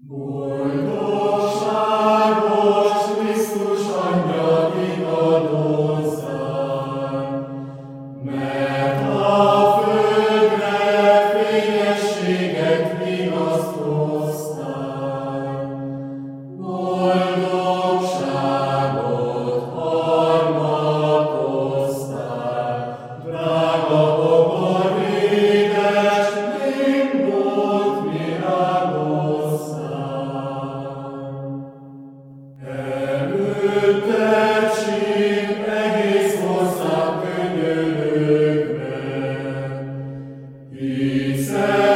Boldogságos Krisztus anyja vigadozzál, mert a földre fényessége Peace.